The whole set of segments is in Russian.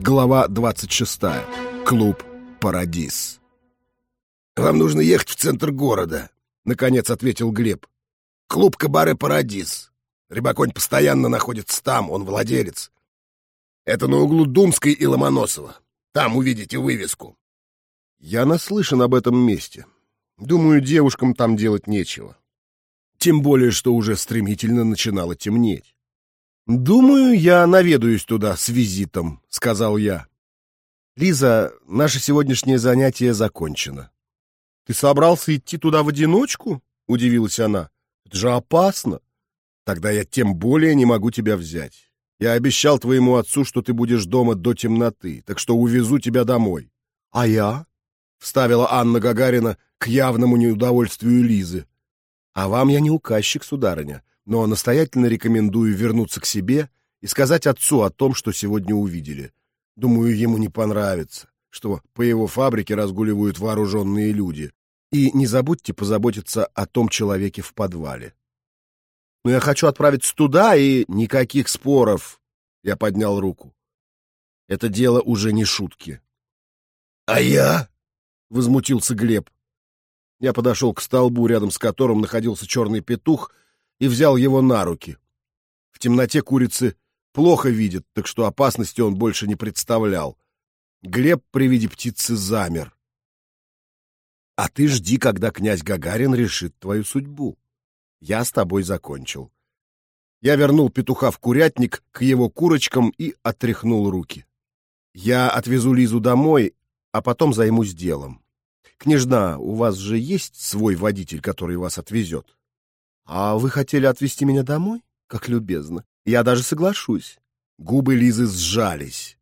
Глава 26. Клуб «Парадис». «Вам нужно ехать в центр города», — наконец ответил Глеб. «Клуб «Кабаре Парадис». Рыбаконь постоянно находится там, он владелец. Это на углу Думской и Ломоносова. Там увидите вывеску. Я наслышан об этом месте. Думаю, девушкам там делать нечего. Тем более, что уже стремительно начинало темнеть. «Думаю, я наведаюсь туда с визитом», — сказал я. «Лиза, наше сегодняшнее занятие закончено». «Ты собрался идти туда в одиночку?» — удивилась она. «Это же опасно». «Тогда я тем более не могу тебя взять. Я обещал твоему отцу, что ты будешь дома до темноты, так что увезу тебя домой». «А я?» — вставила Анна Гагарина к явному неудовольствию Лизы. «А вам я не указчик, сударыня но настоятельно рекомендую вернуться к себе и сказать отцу о том, что сегодня увидели. Думаю, ему не понравится, что по его фабрике разгуливают вооруженные люди. И не забудьте позаботиться о том человеке в подвале. Но я хочу отправиться туда, и никаких споров. Я поднял руку. Это дело уже не шутки. — А я? — возмутился Глеб. Я подошел к столбу, рядом с которым находился черный петух — и взял его на руки. В темноте курицы плохо видят, так что опасности он больше не представлял. Глеб при виде птицы замер. А ты жди, когда князь Гагарин решит твою судьбу. Я с тобой закончил. Я вернул петуха в курятник к его курочкам и отряхнул руки. Я отвезу Лизу домой, а потом займусь делом. Княжна, у вас же есть свой водитель, который вас отвезет? «А вы хотели отвезти меня домой? Как любезно. Я даже соглашусь». Губы Лизы сжались,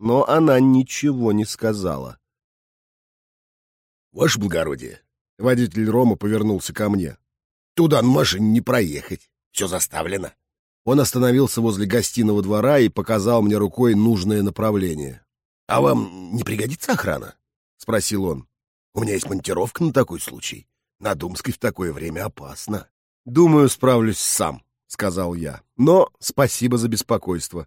но она ничего не сказала. «Ваше благородие!» — водитель Рома повернулся ко мне. «Туда на машине не проехать. Все заставлено». Он остановился возле гостиного двора и показал мне рукой нужное направление. «А вам не пригодится охрана?» — спросил он. «У меня есть монтировка на такой случай. На Думской в такое время опасно». «Думаю, справлюсь сам», — сказал я. «Но спасибо за беспокойство.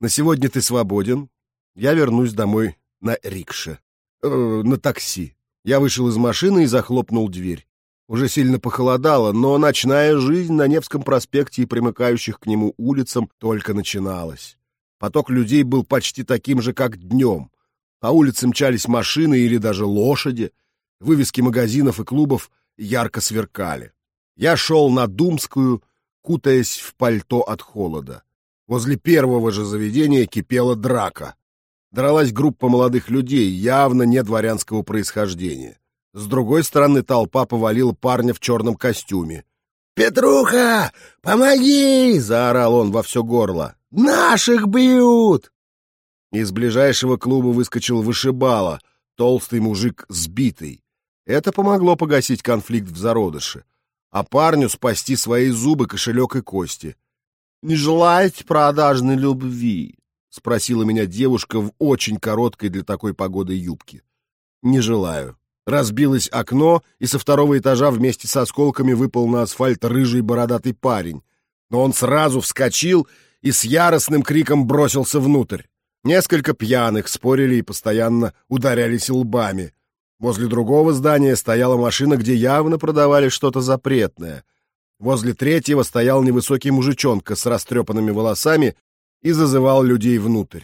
На сегодня ты свободен. Я вернусь домой на рикше. Э, на такси». Я вышел из машины и захлопнул дверь. Уже сильно похолодало, но ночная жизнь на Невском проспекте и примыкающих к нему улицам только начиналась. Поток людей был почти таким же, как днем. По улицам мчались машины или даже лошади. Вывески магазинов и клубов ярко сверкали. Я шел на Думскую, кутаясь в пальто от холода. Возле первого же заведения кипела драка. Дралась группа молодых людей, явно не дворянского происхождения. С другой стороны толпа повалила парня в черном костюме. «Петруха, помоги!» — заорал он во все горло. «Наших бьют!» Из ближайшего клуба выскочил вышибала, толстый мужик сбитый. Это помогло погасить конфликт в зародыше а парню спасти свои зубы, кошелек и кости. «Не желаете продажной любви?» — спросила меня девушка в очень короткой для такой погоды юбке. «Не желаю». Разбилось окно, и со второго этажа вместе с осколками выпал на асфальт рыжий бородатый парень. Но он сразу вскочил и с яростным криком бросился внутрь. Несколько пьяных спорили и постоянно ударялись лбами. Возле другого здания стояла машина, где явно продавали что-то запретное. Возле третьего стоял невысокий мужичонка с растрепанными волосами и зазывал людей внутрь.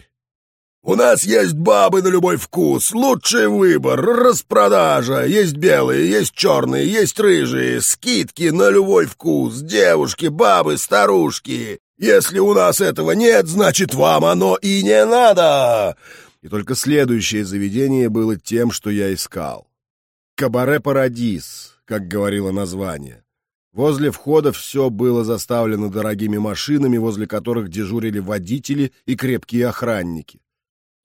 «У нас есть бабы на любой вкус, лучший выбор, распродажа, есть белые, есть черные, есть рыжие, скидки на любой вкус, девушки, бабы, старушки. Если у нас этого нет, значит, вам оно и не надо и только следующее заведение было тем, что я искал. «Кабаре Парадис», как говорило название. Возле входа все было заставлено дорогими машинами, возле которых дежурили водители и крепкие охранники.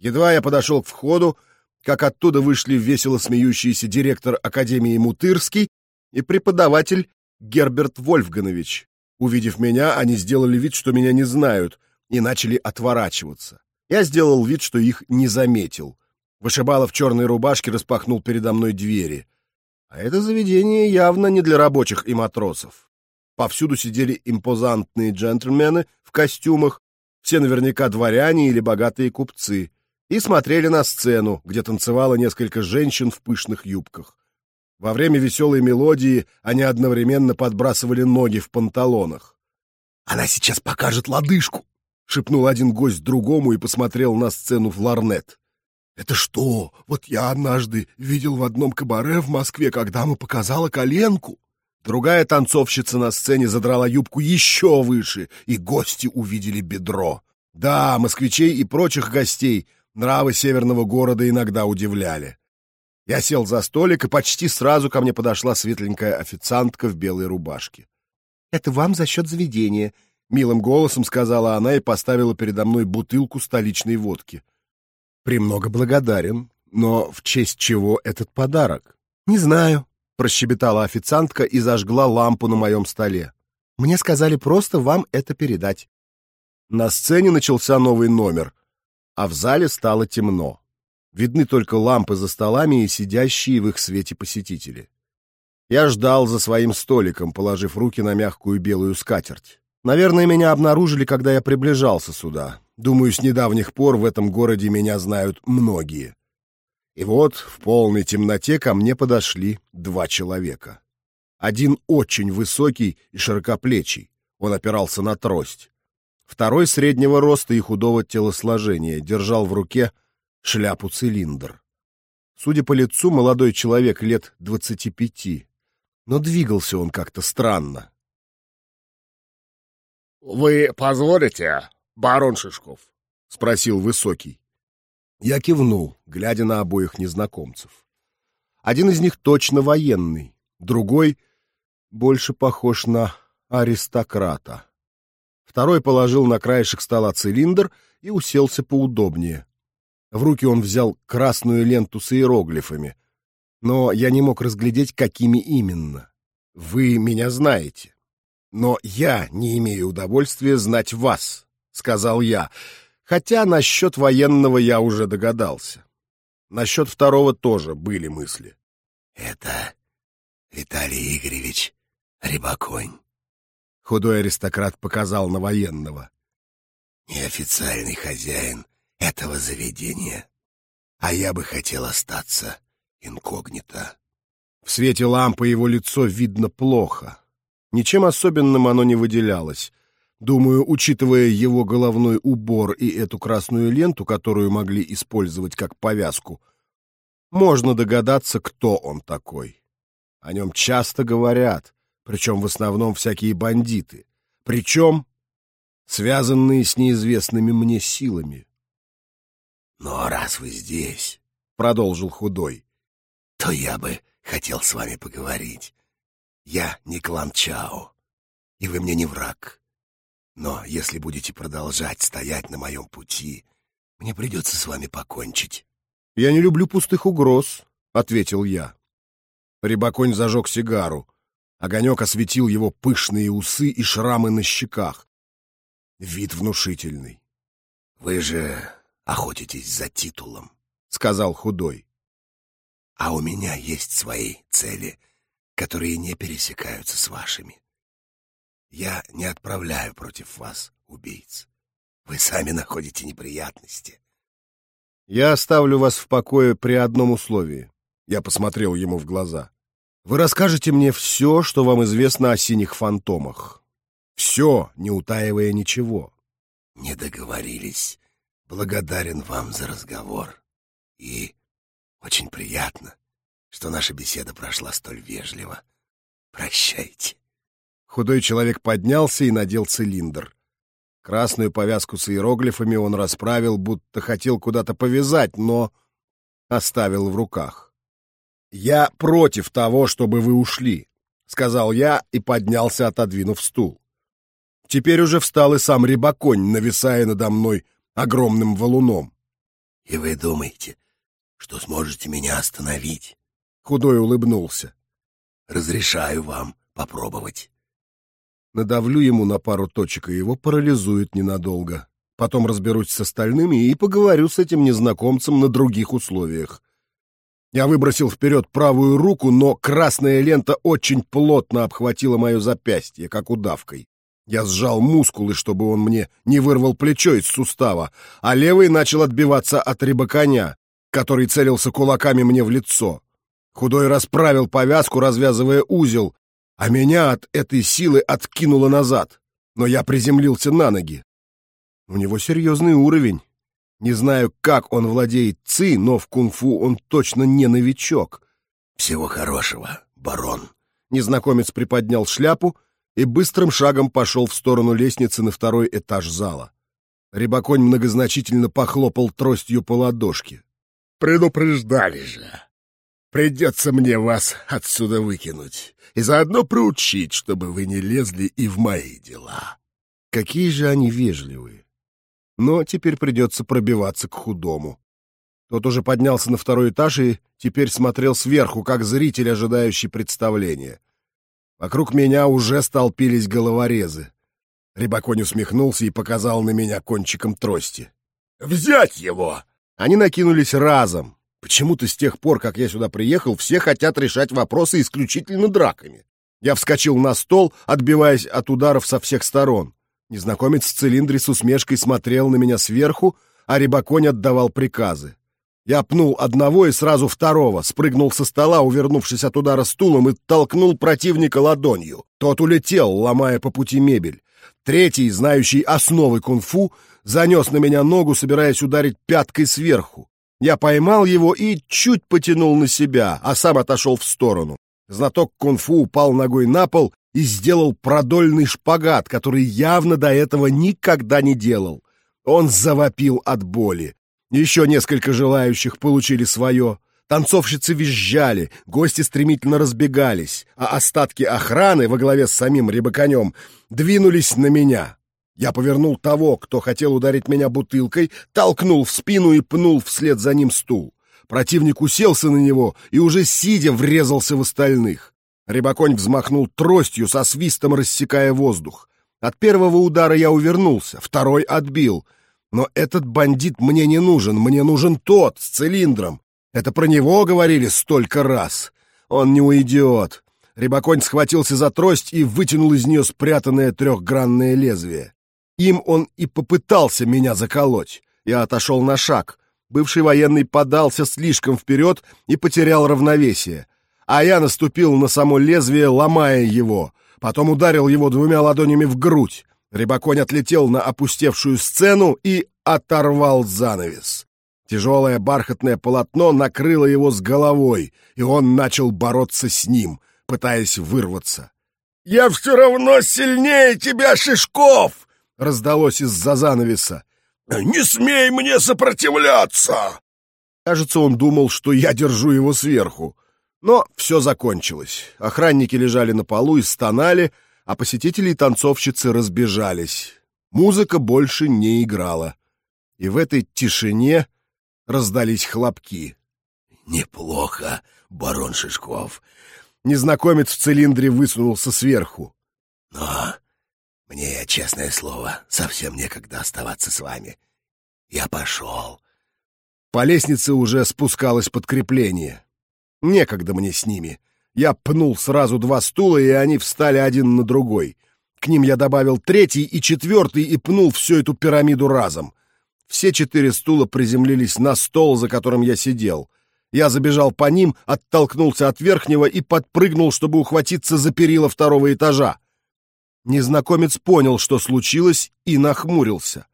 Едва я подошел к входу, как оттуда вышли весело смеющийся директор Академии Мутырский и преподаватель Герберт Вольфганович. Увидев меня, они сделали вид, что меня не знают, и начали отворачиваться. Я сделал вид, что их не заметил. Вышибало в черной рубашке распахнул передо мной двери. А это заведение явно не для рабочих и матросов. Повсюду сидели импозантные джентльмены в костюмах, все наверняка дворяне или богатые купцы. и смотрели на сцену, где танцевало несколько женщин в пышных юбках. Во время веселой мелодии они одновременно подбрасывали ноги в панталонах. «Она сейчас покажет лодыжку!» — шепнул один гость другому и посмотрел на сцену в ларнет. «Это что? Вот я однажды видел в одном кабаре в Москве, когда мы показала коленку». Другая танцовщица на сцене задрала юбку еще выше, и гости увидели бедро. Да, москвичей и прочих гостей нравы северного города иногда удивляли. Я сел за столик, и почти сразу ко мне подошла светленькая официантка в белой рубашке. «Это вам за счет заведения», — милым голосом сказала она и поставила передо мной бутылку столичной водки. «Премного благодарен, но в честь чего этот подарок?» «Не знаю», — прощебетала официантка и зажгла лампу на моем столе. «Мне сказали просто вам это передать». На сцене начался новый номер, а в зале стало темно. Видны только лампы за столами и сидящие в их свете посетители. Я ждал за своим столиком, положив руки на мягкую белую скатерть. Наверное, меня обнаружили, когда я приближался сюда. Думаю, с недавних пор в этом городе меня знают многие. И вот в полной темноте ко мне подошли два человека. Один очень высокий и широкоплечий, он опирался на трость. Второй среднего роста и худого телосложения, держал в руке шляпу-цилиндр. Судя по лицу, молодой человек лет двадцати пяти, но двигался он как-то странно. — Вы позволите, барон Шишков? — спросил Высокий. Я кивнул, глядя на обоих незнакомцев. Один из них точно военный, другой больше похож на аристократа. Второй положил на краешек стола цилиндр и уселся поудобнее. В руки он взял красную ленту с иероглифами, но я не мог разглядеть, какими именно. Вы меня знаете, но я не имею удовольствия знать вас, — сказал я, хотя насчет военного я уже догадался. Насчет второго тоже были мысли. — Это Виталий Игоревич Рябоконь. Худой аристократ показал на военного. — Неофициальный хозяин этого заведения. А я бы хотел остаться инкогнито. В свете лампы его лицо видно плохо. Ничем особенным оно не выделялось. Думаю, учитывая его головной убор и эту красную ленту, которую могли использовать как повязку, можно догадаться, кто он такой. О нем часто говорят, причем в основном всякие бандиты, причем связанные с неизвестными мне силами. Но раз вы здесь, — продолжил худой, — то я бы хотел с вами поговорить. Я не клан Чао, и вы мне не враг. Но если будете продолжать стоять на моем пути, мне придется с вами покончить. — Я не люблю пустых угроз, — ответил я. Рябоконь зажег сигару. Огонек осветил его пышные усы и шрамы на щеках. Вид внушительный. — Вы же охотитесь за титулом, — сказал худой. А у меня есть свои цели, которые не пересекаются с вашими. Я не отправляю против вас убийц. Вы сами находите неприятности. Я оставлю вас в покое при одном условии. Я посмотрел ему в глаза. Вы расскажете мне все, что вам известно о синих фантомах. Все, не утаивая ничего. Не договорились благодарен вам за разговор. И очень приятно, что наша беседа прошла столь вежливо. Прощайте. Худой человек поднялся и надел цилиндр. Красную повязку с иероглифами он расправил, будто хотел куда-то повязать, но оставил в руках. «Я против того, чтобы вы ушли», — сказал я и поднялся, отодвинув стул. Теперь уже встал и сам Рябоконь, нависая надо мной огромным валуном. — И вы думаете, что сможете меня остановить? Худой улыбнулся. — Разрешаю вам попробовать. Надавлю ему на пару точек, и его парализует ненадолго. Потом разберусь с остальными и поговорю с этим незнакомцем на других условиях. Я выбросил вперед правую руку, но красная лента очень плотно обхватила мое запястье, как удавкой. Я сжал мускулы, чтобы он мне не вырвал плечо из сустава, а левый начал отбиваться от рыбаконя, который целился кулаками мне в лицо. Худой расправил повязку, развязывая узел, а меня от этой силы откинуло назад. Но я приземлился на ноги. У него серьезный уровень. Не знаю, как он владеет ци, но в кунг-фу он точно не новичок. «Всего хорошего, барон». Незнакомец приподнял шляпу и быстрым шагом пошел в сторону лестницы на второй этаж зала. Рябоконь многозначительно похлопал тростью по ладошке. «Предупреждали же. Придется мне вас отсюда выкинуть и заодно проучить, чтобы вы не лезли и в мои дела». Какие же они вежливые. Но теперь придется пробиваться к худому. Тот уже поднялся на второй этаж и теперь смотрел сверху, как зритель, ожидающий представления. Вокруг меня уже столпились головорезы. Рябоконь усмехнулся и показал на меня кончиком трости. «Взять его!» Они накинулись разом. Почему-то с тех пор, как я сюда приехал, все хотят решать вопросы исключительно драками. Я вскочил на стол, отбиваясь от ударов со всех сторон. Незнакомец в цилиндре с усмешкой смотрел на меня сверху, а Рябоконь отдавал приказы. Я пнул одного и сразу второго, спрыгнул со стола, увернувшись от удара стулом, и толкнул противника ладонью. Тот улетел, ломая по пути мебель. Третий, знающий основы кунг-фу, занес на меня ногу, собираясь ударить пяткой сверху. Я поймал его и чуть потянул на себя, а сам отошел в сторону. Знаток кунг-фу упал ногой на пол и сделал продольный шпагат, который явно до этого никогда не делал. Он завопил от боли. Еще несколько желающих получили свое. Танцовщицы визжали, гости стремительно разбегались, а остатки охраны во главе с самим рыбаконем двинулись на меня. Я повернул того, кто хотел ударить меня бутылкой, толкнул в спину и пнул вслед за ним стул. Противник уселся на него и уже сидя врезался в остальных. Рыбаконь взмахнул тростью со свистом, рассекая воздух. От первого удара я увернулся, второй отбил — но этот бандит мне не нужен, мне нужен тот, с цилиндром. Это про него говорили столько раз. Он не уйдет. Рябоконь схватился за трость и вытянул из нее спрятанное трехгранное лезвие. Им он и попытался меня заколоть. Я отошел на шаг. Бывший военный подался слишком вперед и потерял равновесие. А я наступил на само лезвие, ломая его. Потом ударил его двумя ладонями в грудь. Рябоконь отлетел на опустевшую сцену и оторвал занавес. Тяжелое бархатное полотно накрыло его с головой, и он начал бороться с ним, пытаясь вырваться. «Я все равно сильнее тебя, Шишков!» — раздалось из-за занавеса. «Не смей мне сопротивляться!» Кажется, он думал, что я держу его сверху. Но все закончилось. Охранники лежали на полу и стонали, а посетители и танцовщицы разбежались. Музыка больше не играла. И в этой тишине раздались хлопки. «Неплохо, барон Шишков». Незнакомец в цилиндре высунулся сверху. «Но мне, честное слово, совсем некогда оставаться с вами. Я пошел». По лестнице уже спускалось подкрепление. Некогда мне с ними. Я пнул сразу два стула, и они встали один на другой. К ним я добавил третий и четвертый и пнул всю эту пирамиду разом. Все четыре стула приземлились на стол, за которым я сидел. Я забежал по ним, оттолкнулся от верхнего и подпрыгнул, чтобы ухватиться за перила второго этажа. Незнакомец понял, что случилось, и нахмурился.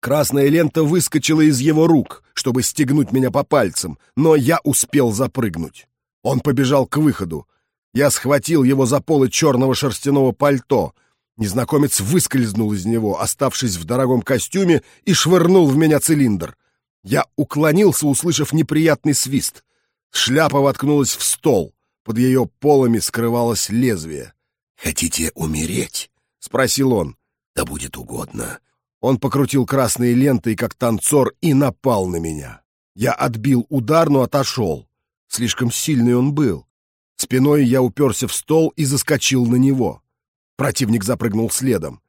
Красная лента выскочила из его рук, чтобы стегнуть меня по пальцам, но я успел запрыгнуть. Он побежал к выходу. Я схватил его за полы черного шерстяного пальто. Незнакомец выскользнул из него, оставшись в дорогом костюме, и швырнул в меня цилиндр. Я уклонился, услышав неприятный свист. Шляпа воткнулась в стол. Под ее полами скрывалось лезвие. «Хотите умереть?» — спросил он. «Да будет угодно». Он покрутил красные ленты, как танцор, и напал на меня. Я отбил удар, но отошел. Слишком сильный он был. Спиной я уперся в стол и заскочил на него. Противник запрыгнул следом.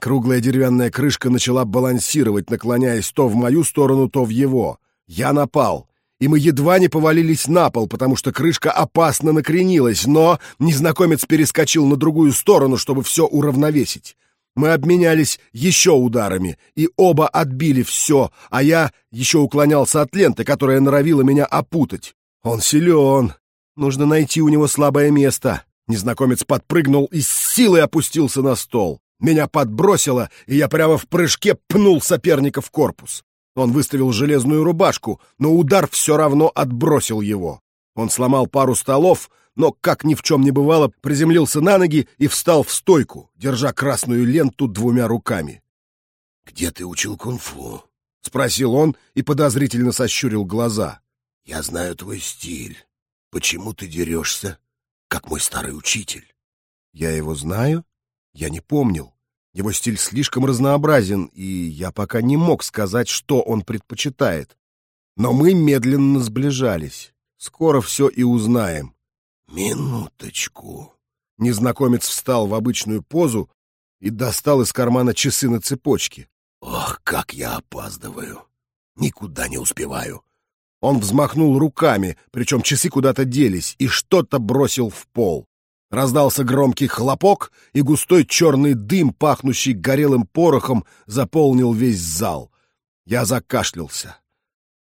Круглая деревянная крышка начала балансировать, наклоняясь то в мою сторону, то в его. Я напал, и мы едва не повалились на пол, потому что крышка опасно накренилась, но незнакомец перескочил на другую сторону, чтобы все уравновесить. Мы обменялись еще ударами, и оба отбили все, а я еще уклонялся от ленты, которая норовила меня опутать. Он силен. Нужно найти у него слабое место. Незнакомец подпрыгнул и с силой опустился на стол. Меня подбросило, и я прямо в прыжке пнул соперника в корпус. Он выставил железную рубашку, но удар все равно отбросил его. Он сломал пару столов, но, как ни в чем не бывало, приземлился на ноги и встал в стойку, держа красную ленту двумя руками. «Где ты учил кунг-фу?» — спросил он и подозрительно сощурил глаза. «Я знаю твой стиль. Почему ты дерешься, как мой старый учитель?» «Я его знаю? Я не помнил. Его стиль слишком разнообразен, и я пока не мог сказать, что он предпочитает. Но мы медленно сближались. Скоро все и узнаем. «Минуточку». Незнакомец встал в обычную позу и достал из кармана часы на цепочке. «Ох, как я опаздываю! Никуда не успеваю!» Он взмахнул руками, причем часы куда-то делись, и что-то бросил в пол. Раздался громкий хлопок, и густой черный дым, пахнущий горелым порохом, заполнил весь зал. Я закашлялся.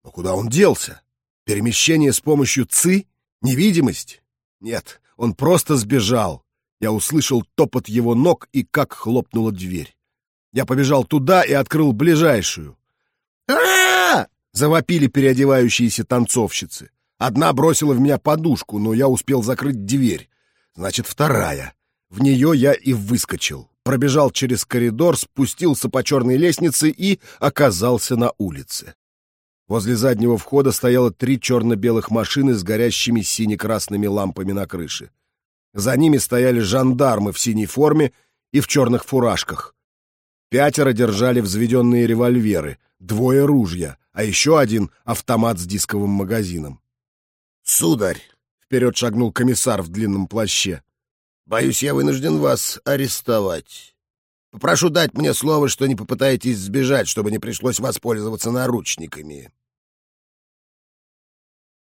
Но куда он делся? Перемещение с помощью ЦИ? Невидимость? Нет, он просто сбежал. Я услышал топот его ног и как хлопнула дверь. Я побежал туда и открыл ближайшую. а завопили переодевающиеся танцовщицы. Одна бросила в меня подушку, но я успел закрыть дверь. Значит, вторая. В нее я и выскочил. Пробежал через коридор, спустился по черной лестнице и оказался на улице. Возле заднего входа стояло три черно-белых машины с горящими сине-красными лампами на крыше. За ними стояли жандармы в синей форме и в черных фуражках. Пятеро держали взведенные револьверы, двое ружья, а еще один — автомат с дисковым магазином. «Сударь!» — вперед шагнул комиссар в длинном плаще. «Боюсь, я вынужден вас арестовать. Попрошу дать мне слово, что не попытаетесь сбежать, чтобы не пришлось воспользоваться наручниками».